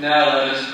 Now let us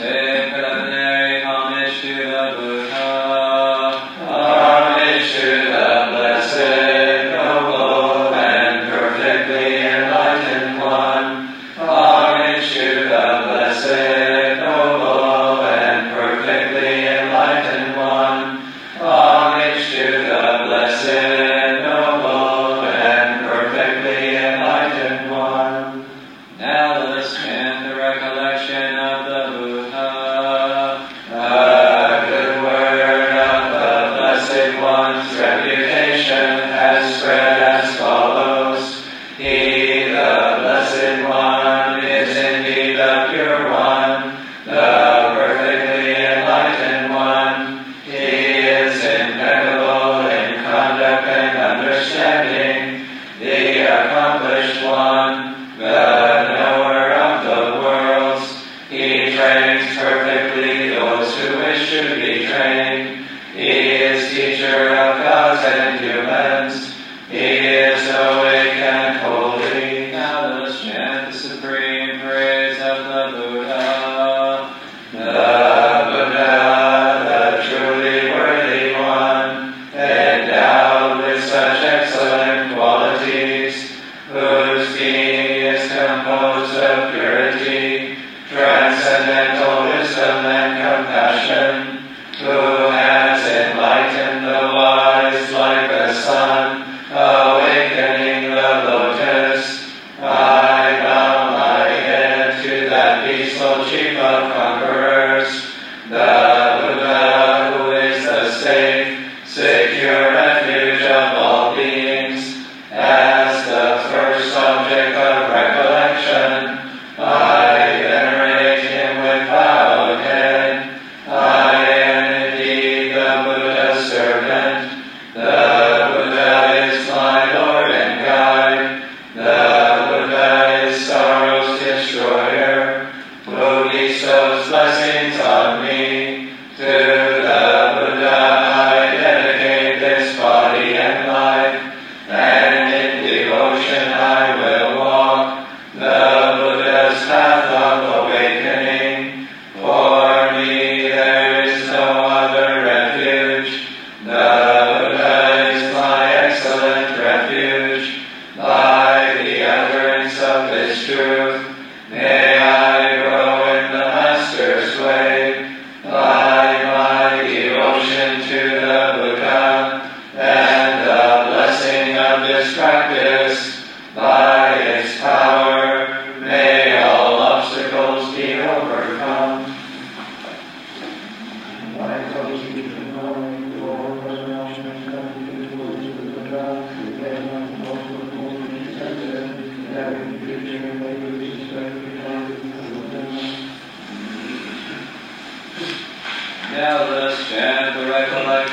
Chant the recollection of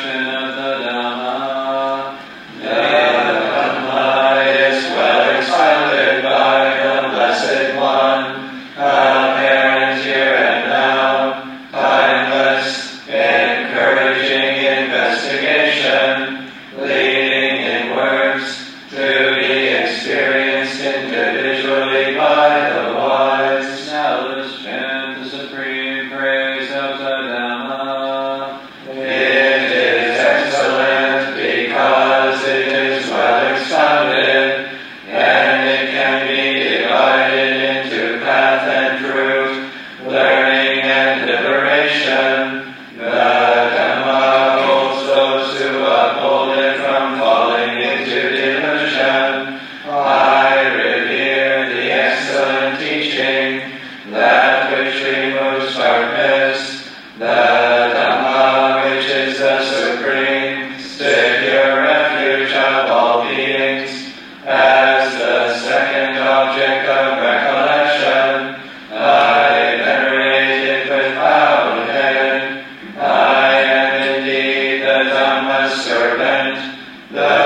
servant.